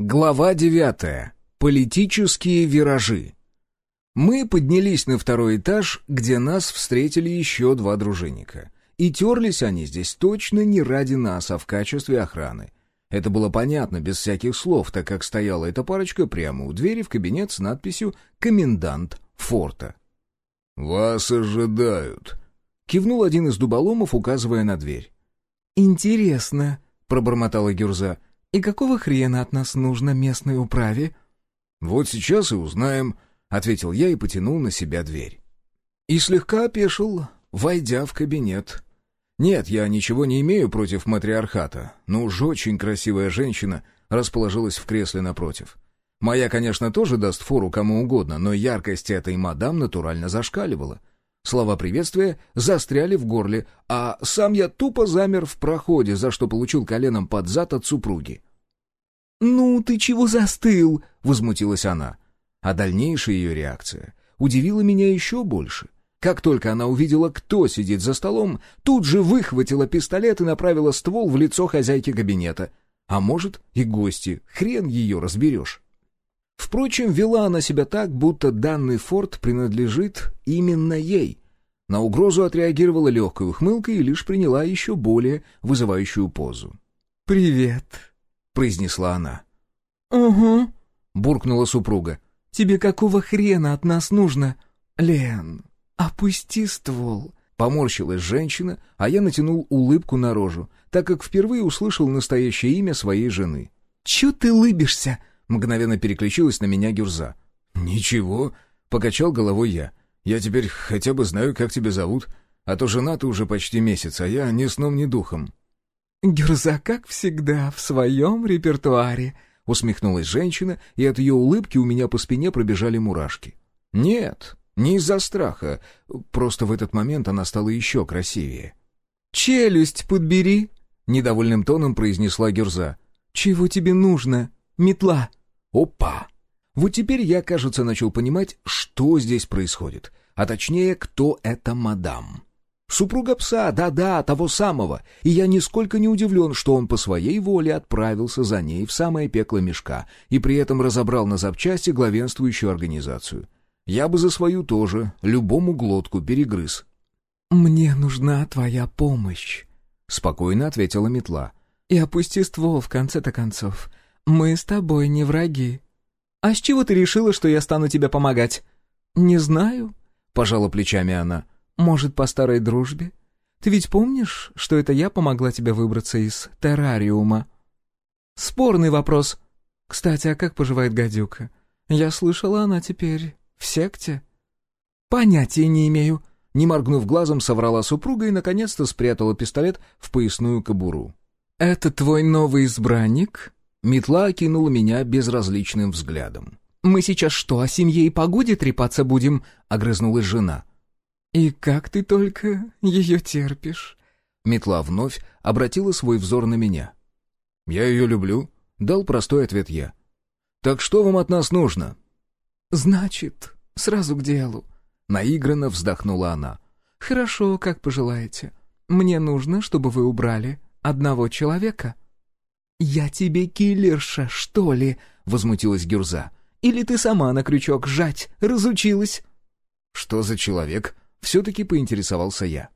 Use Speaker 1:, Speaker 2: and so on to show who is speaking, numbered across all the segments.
Speaker 1: Глава девятая. Политические виражи. Мы поднялись на второй этаж, где нас встретили еще два дружинника. И терлись они здесь точно не ради нас, а в качестве охраны. Это было понятно без всяких слов, так как стояла эта парочка прямо у двери в кабинет с надписью «Комендант форта».
Speaker 2: «Вас ожидают», —
Speaker 1: кивнул один из дуболомов, указывая на дверь.
Speaker 3: «Интересно», — пробормотала Гюрза, — «и какого хрена от нас нужно местной управе?»
Speaker 1: «Вот сейчас и узнаем», — ответил я и потянул на себя дверь. И слегка опешил, войдя в кабинет. Нет, я ничего не имею против матриархата, но уж очень красивая женщина расположилась в кресле напротив. Моя, конечно, тоже даст фору кому угодно, но яркость этой мадам натурально зашкаливала. Слова приветствия застряли в горле, а сам я тупо замер в проходе, за что получил коленом под зад от супруги.
Speaker 3: «Ну, ты чего застыл?»
Speaker 1: — возмутилась она. А дальнейшая ее реакция удивила меня еще больше. Как только она увидела, кто сидит за столом, тут же выхватила пистолет и направила ствол в лицо хозяйки кабинета. А может, и гости, хрен ее разберешь. Впрочем, вела она себя так, будто данный форт принадлежит именно ей. На угрозу отреагировала легкой ухмылкой и лишь приняла еще более вызывающую позу.
Speaker 3: «Привет», —
Speaker 1: произнесла она.
Speaker 3: «Угу», —
Speaker 1: буркнула супруга.
Speaker 3: «Тебе какого хрена от нас нужно? Лен, опусти ствол».
Speaker 1: Поморщилась женщина, а я натянул улыбку на рожу, так как впервые услышал настоящее имя своей жены.
Speaker 3: «Чё ты лыбишься?»
Speaker 1: Мгновенно переключилась на меня Гюрза. «Ничего», — покачал головой я. «Я теперь хотя бы знаю, как тебя зовут, а то жена ты уже почти месяц, а я ни сном, ни духом».
Speaker 3: «Гюрза, как всегда, в своем репертуаре», —
Speaker 1: усмехнулась женщина, и от ее улыбки у меня по спине пробежали мурашки. «Нет, не из-за страха, просто в этот момент она стала еще красивее».
Speaker 3: «Челюсть подбери», — недовольным тоном произнесла Гюрза. «Чего тебе нужно?» Метла!»
Speaker 1: «Опа!» Вот теперь я, кажется, начал понимать, что здесь происходит, а точнее, кто эта мадам. Супруга пса, да-да, того самого, и я нисколько не удивлен, что он по своей воле отправился за ней в самое пекло мешка и при этом разобрал на запчасти главенствующую организацию. Я бы за свою тоже любому глотку перегрыз.
Speaker 3: «Мне нужна твоя помощь», —
Speaker 1: спокойно ответила метла.
Speaker 3: «И опусти ствол в конце-то концов. «Мы с тобой не враги». «А с чего ты решила, что я стану тебе помогать?» «Не знаю», — пожала плечами она. «Может, по старой дружбе? Ты ведь помнишь, что это я помогла тебе выбраться из террариума?» «Спорный вопрос. Кстати, а как поживает гадюка? Я слышала, она теперь в секте». «Понятия не имею», — не моргнув глазом, соврала супруга и, наконец-то, спрятала пистолет в поясную кобуру. «Это твой новый избранник?» Метла окинула меня безразличным взглядом. «Мы сейчас что, о семье и погоде трепаться будем?» — огрызнулась жена. «И как ты только ее терпишь?» Метла вновь обратила свой взор на меня. «Я ее люблю», — дал простой ответ я. «Так что вам от нас нужно?» «Значит, сразу к делу», — наигранно вздохнула она. «Хорошо, как пожелаете. Мне нужно, чтобы вы убрали одного человека». «Я тебе киллерша, что ли?» — возмутилась Гюрза. «Или ты сама на крючок жать разучилась?» «Что за человек?» — все-таки поинтересовался я.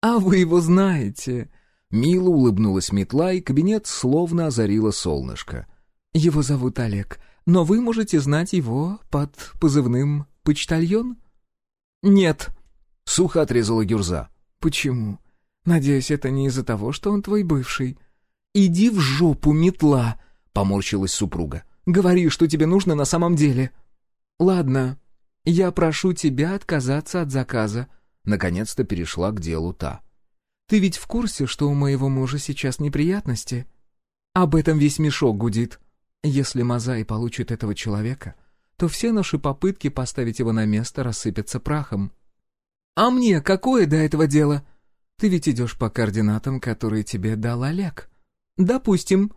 Speaker 3: «А вы его знаете?» Мило улыбнулась метла, и кабинет словно озарило солнышко. «Его зовут Олег, но вы можете знать его под позывным «Почтальон»?» «Нет», — сухо отрезала Гюрза. «Почему? Надеюсь, это не из-за того, что он твой бывший». «Иди в жопу, метла!» — поморщилась супруга. «Говори, что тебе нужно на самом деле». «Ладно, я прошу тебя отказаться от заказа». Наконец-то перешла к делу та. «Ты ведь в курсе, что у моего мужа сейчас неприятности?» «Об этом весь мешок гудит. Если Мазай получит этого человека, то все наши попытки поставить его на место рассыпятся прахом». «А мне какое до этого дело?» «Ты ведь идешь по координатам, которые тебе дал Олег». «Допустим.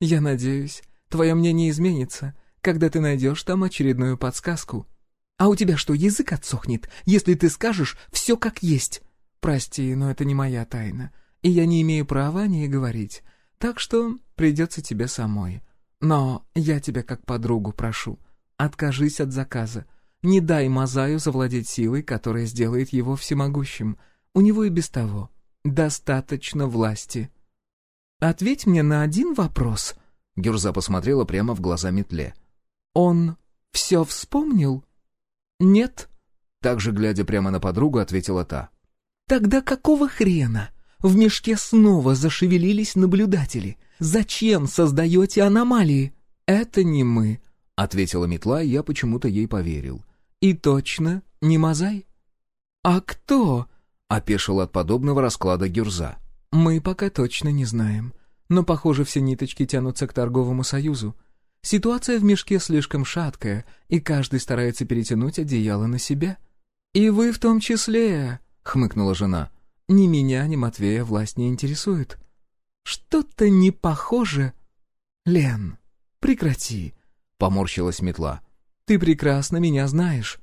Speaker 3: Я надеюсь, твое мнение изменится, когда ты найдешь там очередную подсказку. А у тебя что, язык отсохнет, если ты скажешь все как есть? Прости, но это не моя тайна, и я не имею права о ней говорить, так что придется тебе самой. Но я тебя как подругу прошу, откажись от заказа. Не дай Мазаю завладеть силой, которая сделает его всемогущим. У него и без того достаточно власти. Ответь мне на один вопрос.
Speaker 1: Гюрза посмотрела прямо в глаза метле.
Speaker 3: Он все вспомнил? Нет?
Speaker 1: Также, глядя прямо на подругу, ответила та.
Speaker 3: Тогда какого хрена? В мешке снова зашевелились наблюдатели. Зачем создаете аномалии? Это не мы, ответила метла, и я почему-то ей поверил. И точно не Мазай? А кто? опешил от подобного расклада Гюрза. Мы пока точно не знаем. Но, похоже, все ниточки тянутся к торговому союзу. Ситуация в мешке слишком шаткая, и каждый старается перетянуть одеяло на себя. «И вы в том числе», — хмыкнула жена. «Ни меня, ни Матвея власть не интересует». «Что-то не похоже...» «Лен, прекрати», — поморщилась метла. «Ты прекрасно меня знаешь».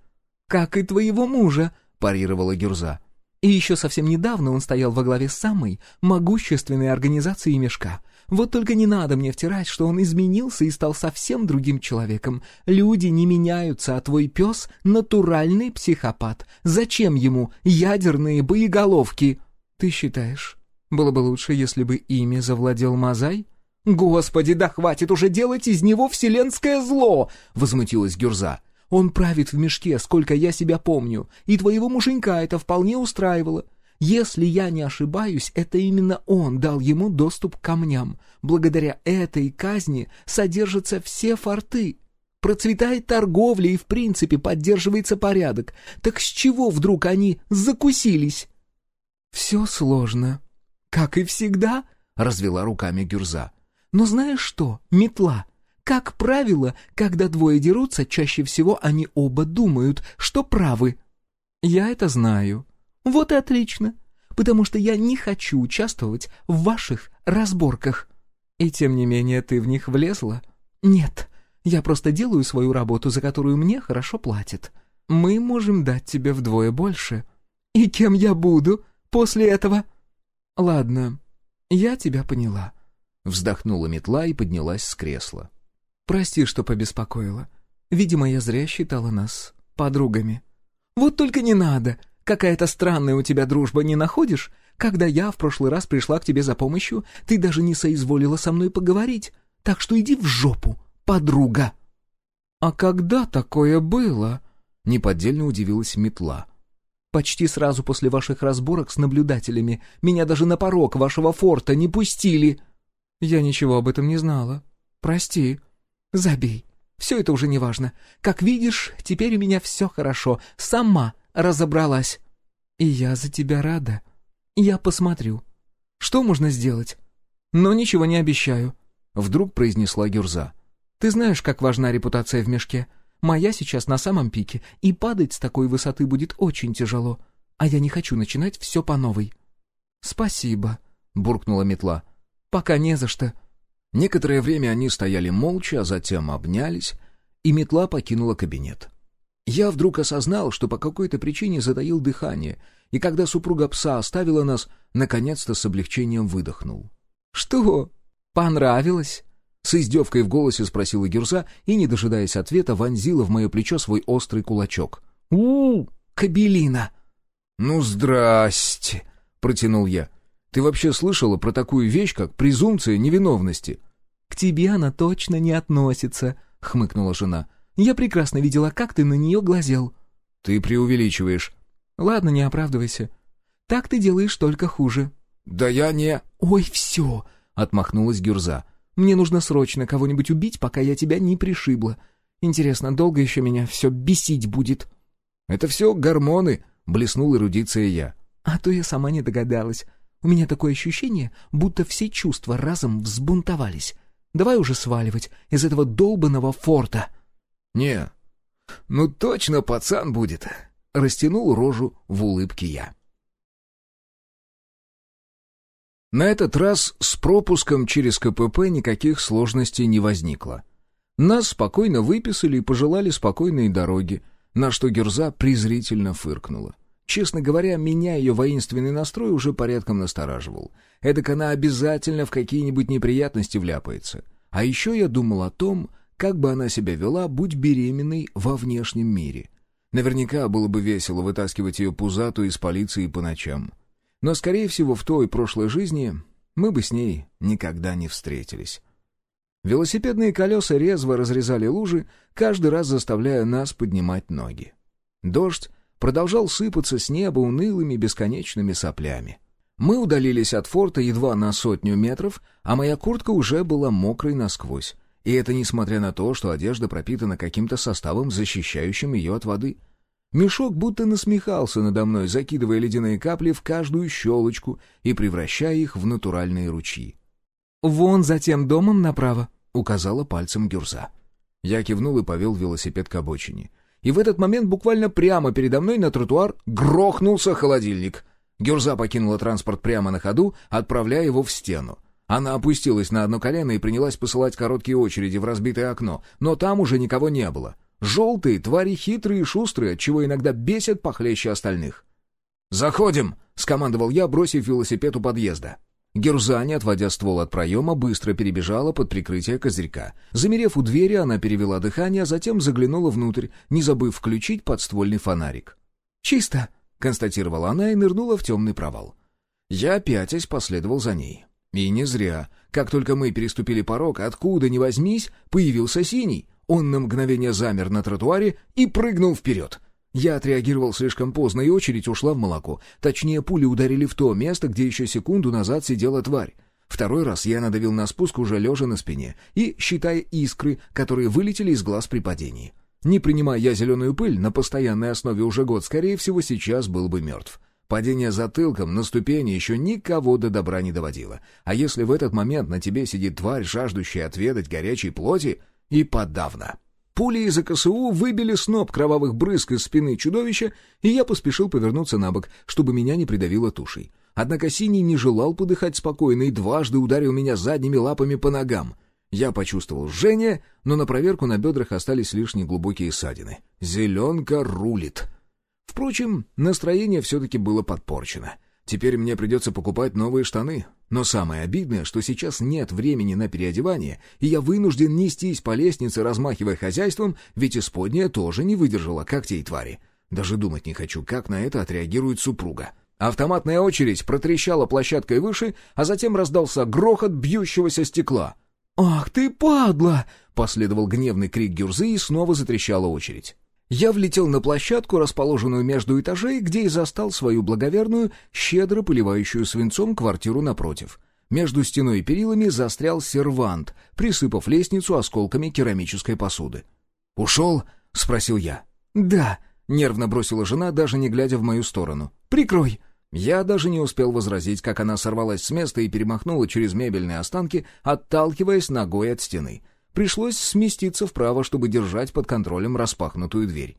Speaker 3: «Как и твоего мужа», — парировала Гюрза. И еще совсем недавно он стоял во главе самой могущественной организации мешка. Вот только не надо мне втирать, что он изменился и стал совсем другим человеком. Люди не меняются, а твой пес — натуральный психопат. Зачем ему ядерные боеголовки? Ты считаешь, было бы лучше, если бы ими завладел Мазай? «Господи, да хватит уже делать из него вселенское зло!» — возмутилась Гюрза. Он правит в мешке, сколько я себя помню, и твоего муженька это вполне устраивало. Если я не ошибаюсь, это именно он дал ему доступ к камням. Благодаря этой казни содержатся все форты. Процветает торговля и, в принципе, поддерживается порядок. Так с чего вдруг они закусились? «Все сложно. Как и всегда», — развела руками Гюрза. «Но знаешь что, метла, как правило, когда двое дерутся, чаще всего они оба думают, что правы. Я это знаю. Вот и отлично, потому что я не хочу участвовать в ваших разборках. И тем не менее ты в них влезла? Нет, я просто делаю свою работу, за которую мне хорошо платят. Мы можем дать тебе вдвое больше. И кем я буду после этого? Ладно, я тебя поняла. Вздохнула метла и поднялась с кресла. Прости, что побеспокоила. Видимо, я зря считала нас подругами. Вот только не надо. Какая-то странная у тебя дружба, не находишь? Когда я в прошлый раз пришла к тебе за помощью, ты даже не соизволила со мной поговорить. Так что иди в жопу, подруга. А когда такое было? Неподдельно удивилась метла. Почти сразу после ваших разборок с наблюдателями меня даже на порог вашего форта не пустили. Я ничего об этом не знала. Прости. «Забей. Все это уже не важно. Как видишь, теперь у меня все хорошо. Сама разобралась. И я за тебя рада. Я посмотрю. Что можно сделать? Но ничего не обещаю». Вдруг произнесла Гюрза. «Ты знаешь, как важна репутация в мешке. Моя сейчас на самом пике, и падать с такой высоты будет очень тяжело. А я не хочу начинать все по новой». «Спасибо», — буркнула метла. «Пока не за что.
Speaker 1: Некоторое время они стояли молча, а затем обнялись, и метла покинула кабинет. Я вдруг осознал, что по какой-то причине затаил дыхание, и когда супруга пса оставила нас, наконец-то с облегчением выдохнул.
Speaker 3: «Что? Понравилось?»
Speaker 1: С издевкой в голосе спросила Гюрза и, не дожидаясь ответа, вонзила в мое плечо свой острый кулачок.
Speaker 3: -у кабелина!»
Speaker 1: «Ну, здрасте!» — протянул я. Ты вообще слышала про такую вещь, как презумпция невиновности?»
Speaker 3: «К тебе она точно не относится», — хмыкнула жена. «Я прекрасно видела, как ты на нее глазел».
Speaker 1: «Ты преувеличиваешь».
Speaker 3: «Ладно, не оправдывайся. Так ты делаешь только хуже».
Speaker 1: «Да я не...»
Speaker 3: «Ой, все!» — отмахнулась Гюрза. «Мне нужно срочно кого-нибудь убить, пока я тебя не пришибла. Интересно, долго еще меня все бесить будет?»
Speaker 1: «Это все гормоны», — блеснул эрудиция я.
Speaker 3: «А то я сама не догадалась. У меня такое ощущение, будто все чувства разом взбунтовались. Давай уже сваливать из этого долбанного форта.
Speaker 1: Не, ну точно пацан будет. Растянул рожу в улыбке я. На этот раз с пропуском через КПП никаких сложностей не возникло. Нас спокойно выписали и пожелали спокойной дороги, на что Герза презрительно фыркнула. Честно говоря, меня ее воинственный настрой уже порядком настораживал. Эдак она обязательно в какие-нибудь неприятности вляпается. А еще я думал о том, как бы она себя вела, будь беременной во внешнем мире. Наверняка было бы весело вытаскивать ее пузатую из полиции по ночам. Но, скорее всего, в той прошлой жизни мы бы с ней никогда не встретились. Велосипедные колеса резво разрезали лужи, каждый раз заставляя нас поднимать ноги. Дождь продолжал сыпаться с неба унылыми бесконечными соплями. Мы удалились от форта едва на сотню метров, а моя куртка уже была мокрой насквозь. И это несмотря на то, что одежда пропитана каким-то составом, защищающим ее от воды. Мешок будто насмехался надо мной, закидывая ледяные капли в каждую щелочку и превращая их в натуральные ручьи.
Speaker 3: «Вон за тем домом направо», —
Speaker 1: указала пальцем Гюрза. Я кивнул и повел велосипед к обочине. И в этот момент буквально прямо передо мной на тротуар грохнулся холодильник. Гюрза покинула транспорт прямо на ходу, отправляя его в стену. Она опустилась на одно колено и принялась посылать короткие очереди в разбитое окно, но там уже никого не было. Желтые, твари хитрые и шустрые, отчего иногда бесят похлеще остальных. «Заходим!» — скомандовал я, бросив велосипед у подъезда. Герза, отводя ствол от проема, быстро перебежала под прикрытие козырька. Замерев у двери, она перевела дыхание, а затем заглянула внутрь, не забыв включить подствольный фонарик.
Speaker 3: «Чисто!»
Speaker 1: — констатировала она и нырнула в темный провал. Я, пятясь, последовал за ней. И не зря. Как только мы переступили порог, откуда ни возьмись, появился синий. Он на мгновение замер на тротуаре и прыгнул вперед. Я отреагировал слишком поздно, и очередь ушла в молоко. Точнее, пули ударили в то место, где еще секунду назад сидела тварь. Второй раз я надавил на спуск уже лежа на спине и считая искры, которые вылетели из глаз при падении. Не принимая я зеленую пыль на постоянной основе уже год, скорее всего, сейчас был бы мертв. Падение затылком на ступени еще никого до добра не доводило. А если в этот момент на тебе сидит тварь, жаждущая отведать горячей плоти, и подавно. Пули из АКСУ выбили сноп кровавых брызг из спины чудовища, и я поспешил повернуться на бок, чтобы меня не придавило тушей. Однако Синий не желал подыхать спокойно и дважды ударил меня задними лапами по ногам. Я почувствовал жжение, но на проверку на бедрах остались лишь неглубокие ссадины. «Зеленка рулит!» Впрочем, настроение все-таки было подпорчено. Теперь мне придется покупать новые штаны. Но самое обидное, что сейчас нет времени на переодевание, и я вынужден нестись по лестнице, размахивая хозяйством, ведь исподняя тоже не выдержала когтей твари. Даже думать не хочу, как на это отреагирует супруга. Автоматная очередь протрещала площадкой выше, а затем раздался грохот бьющегося стекла.
Speaker 3: «Ах ты, падла!»
Speaker 1: — последовал гневный крик Гюрзы, и снова затрещала очередь. Я влетел на площадку, расположенную между этажей, где и застал свою благоверную, щедро поливающую свинцом квартиру напротив. Между стеной и перилами застрял сервант, присыпав лестницу осколками керамической посуды. «Ушел?» — спросил я.
Speaker 3: «Да», —
Speaker 1: нервно бросила жена, даже не глядя в мою сторону.
Speaker 3: «Прикрой!»
Speaker 1: Я даже не успел возразить, как она сорвалась с места и перемахнула через мебельные останки, отталкиваясь ногой от стены. Пришлось сместиться вправо, чтобы держать под контролем распахнутую дверь.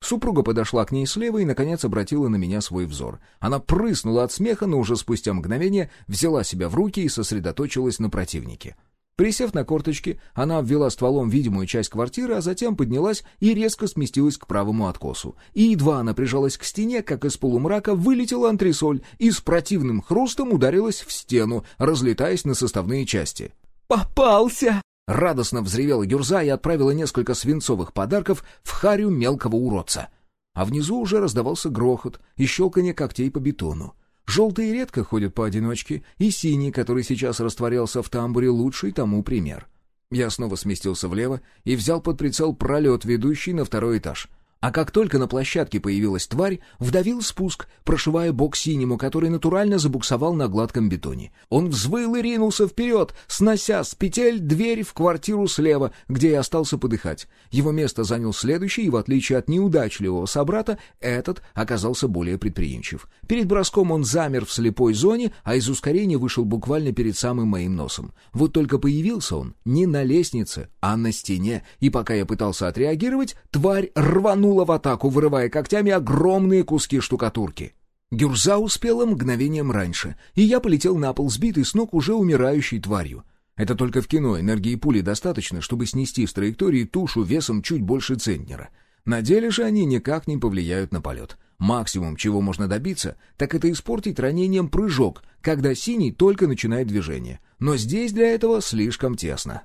Speaker 1: Супруга подошла к ней слева и, наконец, обратила на меня свой взор. Она прыснула от смеха, но уже спустя мгновение взяла себя в руки и сосредоточилась на противнике. Присев на корточки, она обвела стволом видимую часть квартиры, а затем поднялась и резко сместилась к правому откосу. И едва она прижалась к стене, как из полумрака вылетела антресоль и с противным хрустом ударилась в стену, разлетаясь на составные части.
Speaker 3: «Попался!»
Speaker 1: Радостно взревела Гюрза и отправила несколько свинцовых подарков в харю мелкого уродца. А внизу уже раздавался грохот и щелканье когтей по бетону. Желтые редко ходят поодиночке, и синий, который сейчас растворялся в тамбуре, лучший тому пример. Я снова сместился влево и взял под прицел пролет, ведущий на второй этаж. А как только на площадке появилась тварь, вдавил спуск, прошивая бок синему, который натурально забуксовал на гладком бетоне. Он взвыл и ринулся вперед, снося с петель дверь в квартиру слева, где я остался подыхать. Его место занял следующий, и в отличие от неудачливого собрата, этот оказался более предприимчив. Перед броском он замер в слепой зоне, а из ускорения вышел буквально перед самым моим носом. Вот только появился он не на лестнице, а на стене, и пока я пытался отреагировать, тварь рванула рванула в атаку, вырывая когтями огромные куски штукатурки. Гюрза успела мгновением раньше, и я полетел на пол, сбитый с ног уже умирающей тварью. Это только в кино энергии пули достаточно, чтобы снести с траектории тушу весом чуть больше центнера. На деле же они никак не повлияют на полет. Максимум, чего можно добиться, так это испортить ранением прыжок, когда синий только начинает движение. Но здесь для этого слишком тесно.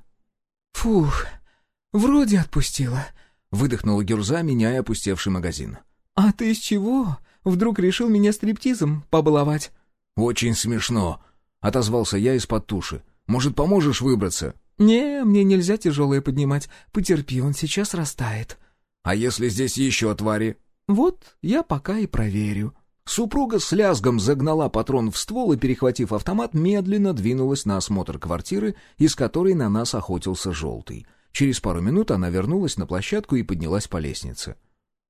Speaker 3: «Фух, вроде отпустила», —
Speaker 1: выдохнула Гюрза, меняя опустевший магазин.
Speaker 3: «А ты с чего? Вдруг решил меня стриптизом побаловать?»
Speaker 1: «Очень смешно», — отозвался я из-под туши. «Может, поможешь выбраться?»
Speaker 3: «Не, мне нельзя тяжелое поднимать. Потерпи, он сейчас растает».
Speaker 1: «А если здесь еще твари?»
Speaker 3: «Вот, я пока и проверю».
Speaker 1: Супруга с лязгом загнала патрон в ствол и, перехватив автомат, медленно двинулась на осмотр квартиры, из которой на нас охотился желтый. Через пару минут она вернулась на площадку и поднялась по лестнице.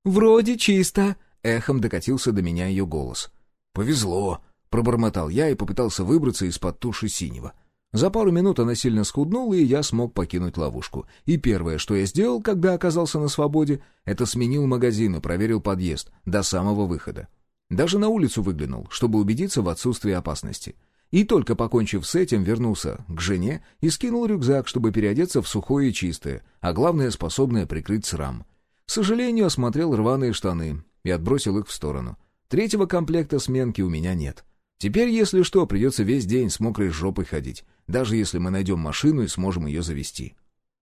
Speaker 3: «Вроде чисто», —
Speaker 1: эхом докатился до меня ее голос. «Повезло», — пробормотал я и попытался выбраться из-под туши синего. За пару минут она сильно схуднула, и я смог покинуть ловушку. И первое, что я сделал, когда оказался на свободе, это сменил магазин и проверил подъезд до самого выхода. Даже на улицу выглянул, чтобы убедиться в отсутствии опасности. И только покончив с этим, вернулся к жене и скинул рюкзак, чтобы переодеться в сухое и чистое, а главное, способное прикрыть срам. К сожалению, осмотрел рваные штаны и отбросил их в сторону. Третьего комплекта сменки у меня нет. Теперь, если что, придется весь день с мокрой жопой ходить, даже если мы найдем машину и сможем ее завести.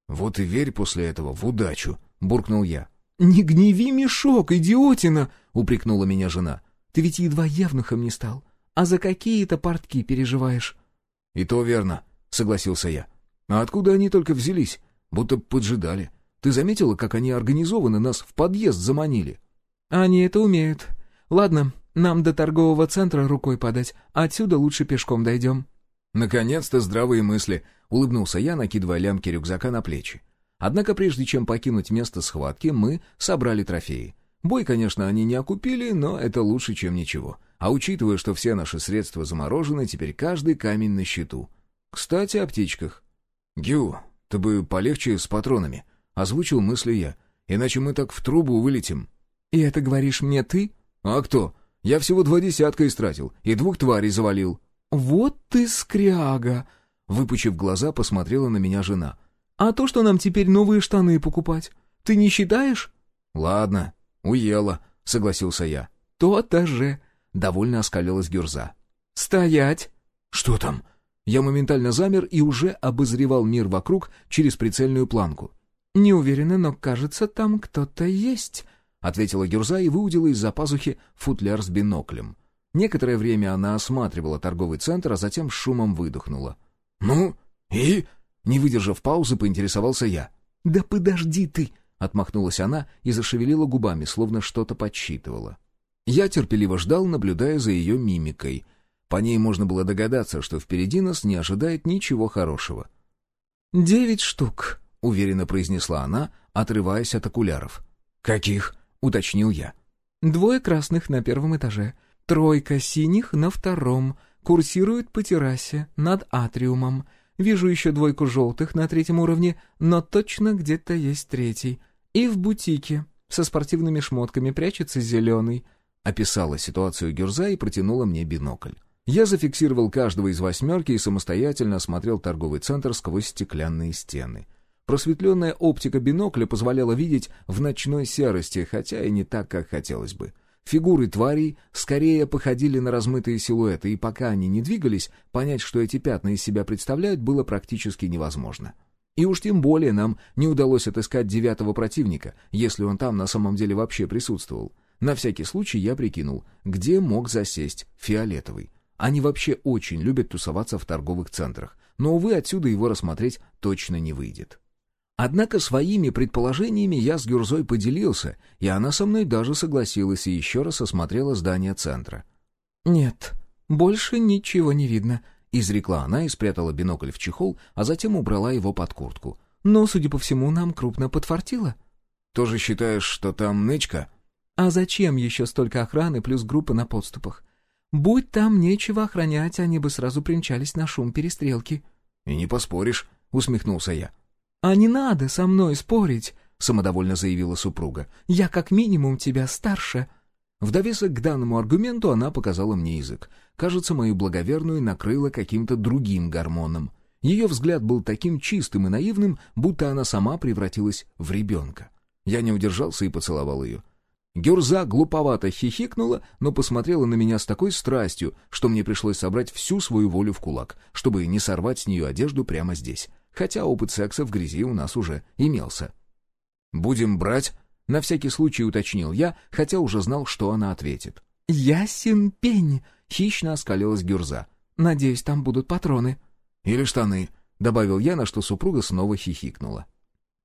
Speaker 1: «Вот и верь после этого в удачу», — буркнул я.
Speaker 3: «Не гневи мешок, идиотина!» — упрекнула меня жена. Ты ведь едва явнухом не стал. А за какие-то портки переживаешь?»
Speaker 1: «И то верно», — согласился я. «А откуда они только взялись? Будто поджидали. Ты заметила, как они организованно нас в подъезд заманили?»
Speaker 3: «Они это умеют. Ладно, нам до торгового центра рукой подать. Отсюда лучше пешком дойдем».
Speaker 1: «Наконец-то здравые мысли», — улыбнулся я, накидывая лямки рюкзака на плечи. Однако прежде чем покинуть место схватки, мы собрали трофеи. Бой, конечно, они не окупили, но это лучше, чем ничего. А учитывая, что все наши средства заморожены, теперь каждый камень на счету. Кстати, о птичках. «Гю, ты бы полегче с патронами», — озвучил мысли я. «Иначе мы так в трубу вылетим».
Speaker 3: «И это говоришь мне ты?»
Speaker 1: «А кто? Я всего два десятка истратил и двух тварей завалил».
Speaker 3: «Вот ты скряга!»
Speaker 1: Выпучив глаза, посмотрела на меня жена.
Speaker 3: «А то, что нам теперь новые штаны покупать, ты не считаешь?»
Speaker 1: «Ладно, «Уела», — согласился я.
Speaker 3: «То-то же», —
Speaker 1: довольно оскалилась Гюрза.
Speaker 3: «Стоять!»
Speaker 1: «Что там?» Я моментально замер и уже обозревал мир вокруг через прицельную планку.
Speaker 3: «Не уверена, но, кажется, там кто-то есть», —
Speaker 1: ответила Гюрза и выудила из-за пазухи футляр с биноклем. Некоторое время она осматривала торговый центр, а затем шумом выдохнула. «Ну, и?» Не выдержав паузы, поинтересовался я.
Speaker 3: «Да подожди ты!»
Speaker 1: Отмахнулась она и зашевелила губами, словно что-то подсчитывала. Я терпеливо ждал, наблюдая за ее мимикой. По ней можно было догадаться, что впереди нас не ожидает ничего хорошего.
Speaker 3: «Девять штук», —
Speaker 1: уверенно произнесла она, отрываясь от окуляров. «Каких?» — уточнил я.
Speaker 3: «Двое красных на первом этаже, тройка синих на втором, курсируют по террасе над атриумом. Вижу еще двойку желтых на третьем уровне, но точно где-то есть третий. И в бутике со спортивными шмотками прячется зеленый.
Speaker 1: Описала ситуацию Гюрза и протянула мне бинокль. Я зафиксировал каждого из восьмерки и самостоятельно осмотрел торговый центр сквозь стеклянные стены. Просветленная оптика бинокля позволяла видеть в ночной серости, хотя и не так, как хотелось бы. Фигуры тварей скорее походили на размытые силуэты, и пока они не двигались, понять, что эти пятна из себя представляют, было практически невозможно. И уж тем более нам не удалось отыскать девятого противника, если он там на самом деле вообще присутствовал. На всякий случай я прикинул, где мог засесть фиолетовый. Они вообще очень любят тусоваться в торговых центрах, но, увы, отсюда его рассмотреть точно не выйдет. Однако своими предположениями я с Гюрзой поделился, и она со мной даже согласилась и еще раз осмотрела здание центра.
Speaker 3: «Нет, больше ничего не видно», —
Speaker 1: изрекла она и спрятала бинокль в чехол, а затем убрала его под куртку.
Speaker 3: «Но, судя по всему, нам крупно подфартило».
Speaker 1: «Тоже считаешь, что там нычка?»
Speaker 3: «А зачем еще столько охраны плюс группа на подступах? Будь там нечего охранять, они бы сразу примчались на шум перестрелки».
Speaker 1: «И не поспоришь», — усмехнулся я.
Speaker 3: «А не надо со мной спорить», — самодовольно заявила супруга. «Я как минимум тебя старше».
Speaker 1: В довесок к данному аргументу она показала мне язык. Кажется, мою благоверную накрыло каким-то другим гормоном. Ее взгляд был таким чистым и наивным, будто она сама превратилась в ребенка. Я не удержался и поцеловал ее. Гюрза глуповато хихикнула, но посмотрела на меня с такой страстью, что мне пришлось собрать всю свою волю в кулак, чтобы не сорвать с нее одежду прямо здесь. хотя опыт секса в грязи у нас уже имелся. «Будем брать?» — на всякий случай уточнил я, хотя уже знал, что она ответит.
Speaker 3: «Ясен пень!» — хищно оскалилась Гюрза. «Надеюсь, там будут патроны».
Speaker 1: «Или штаны», — добавил я, на что супруга снова хихикнула.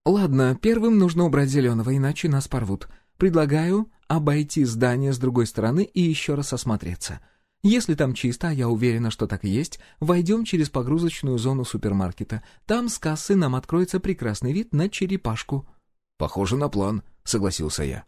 Speaker 3: «Ладно, первым нужно убрать зеленого, иначе нас порвут. Предлагаю обойти здание с другой стороны и еще раз осмотреться. Если там чисто, а я уверена, что так и есть, войдем через погрузочную зону супермаркета. Там с кассы нам откроется прекрасный вид на черепашку».
Speaker 1: «Похоже на план», — согласился я.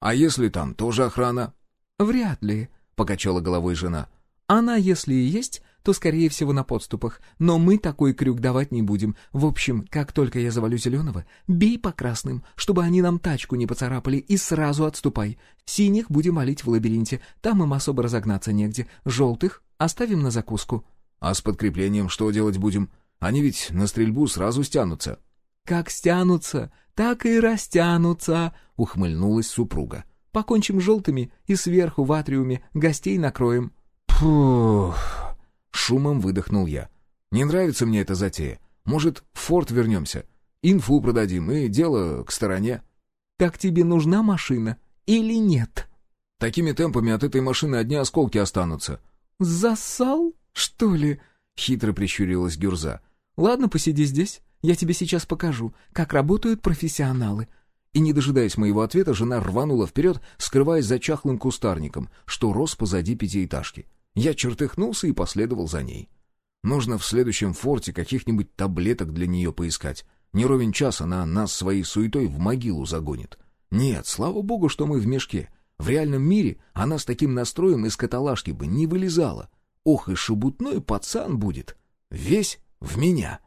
Speaker 1: «А если там тоже охрана?»
Speaker 3: «Вряд ли», — покачала головой жена. «Она, если и есть, то, скорее всего, на подступах. Но мы такой крюк давать не будем. В общем, как только я завалю зеленого, бей по красным, чтобы они нам тачку не поцарапали, и сразу отступай. Синих будем валить в лабиринте, там им особо разогнаться негде. Желтых оставим на закуску».
Speaker 1: «А с подкреплением что делать будем? Они ведь на стрельбу сразу стянутся».
Speaker 3: «Как стянутся, так и растянутся», — ухмыльнулась супруга. «Покончим желтыми и сверху в атриуме гостей накроем».
Speaker 1: «Пух...» Шумом выдохнул я. «Не нравится мне эта затея. Может, в форт вернемся? Инфу продадим, и дело к стороне».
Speaker 3: «Так тебе нужна машина или нет?»
Speaker 1: «Такими темпами от этой машины одни осколки останутся».
Speaker 3: «Засал, что ли?» — хитро прищурилась Гюрза. «Ладно, посиди здесь. Я тебе сейчас покажу, как работают профессионалы».
Speaker 1: И, не дожидаясь моего ответа, жена рванула вперед, скрываясь за чахлым кустарником, что рос позади пятиэтажки. Я чертыхнулся и последовал за ней. Нужно в следующем форте каких-нибудь таблеток для нее поискать. Не ровен час она нас своей суетой в могилу загонит. Нет, слава богу, что мы в мешке. В реальном мире она с таким настроем из каталажки бы не вылезала. Ох, и шебутной пацан будет. Весь в меня.